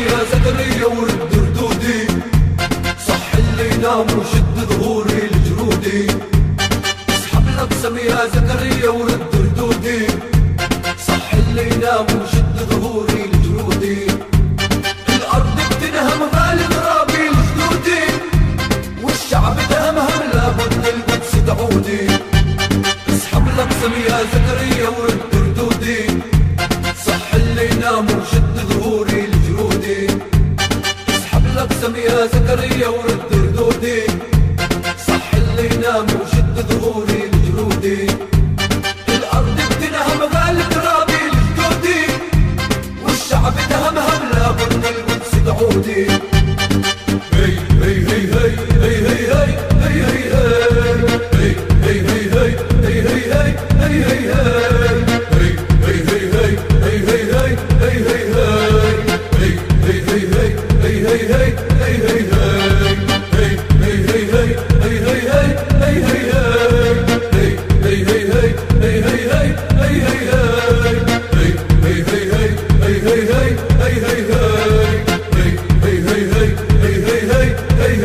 فيها زكريا والدردودي. صح اللي نام وشد ظهوري الجرودي اسحب لك سميها زكريا والدردودي. صح اللي نام وشد ظهوري الجرودي الأرض بتنهم غالي غرابي الجدودي والشعب تهمهم لابد القدس تعودي. اسحب لك سميها زكريا والدردودي. الاقسم يا زكريا ورد ردودي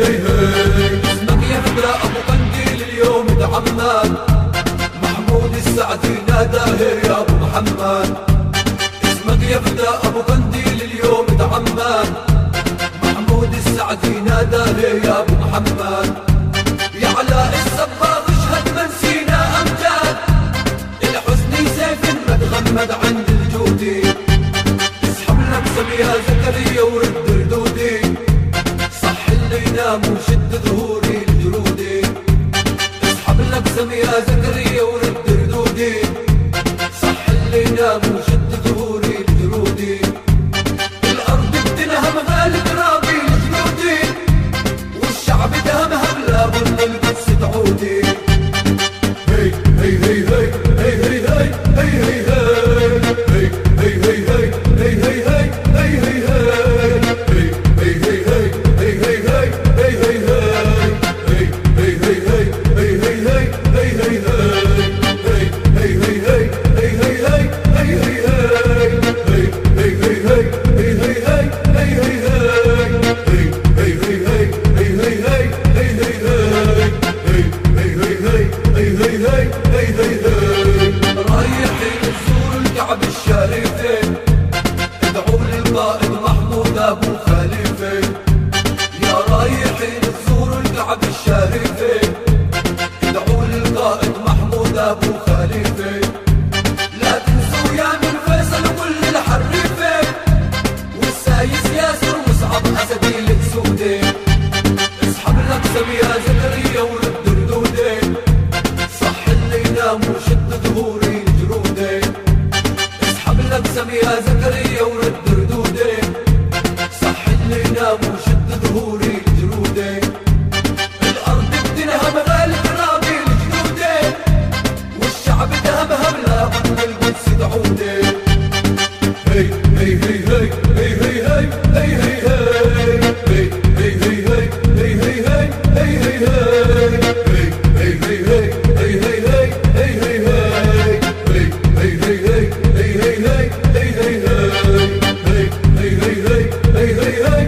هي أبو قنديل اليوم محمود السعدي نادى هي يا أبو محمد اسمك يا فدا أبو قنديل اليوم دعمنا محمود السعدي نادى هي يا أبو محمد يا علاء السبا يا مجد ظهوري الجرودي الشريفة. ادعوا للقائد محمود أبو خليفة. يا رايحين تزوروا الكعبة الشريفة. ادعوا للقائد محمود أبو خليفة. لا تنسوا يا من فيصل كل الحريفة. والسايس ياسر مصعب أسدي الاسودة اسحب لك سمية زكريا ولد دردودي صح اللي دام وشد ظهوري. يا زكريا.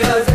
Hallelujah.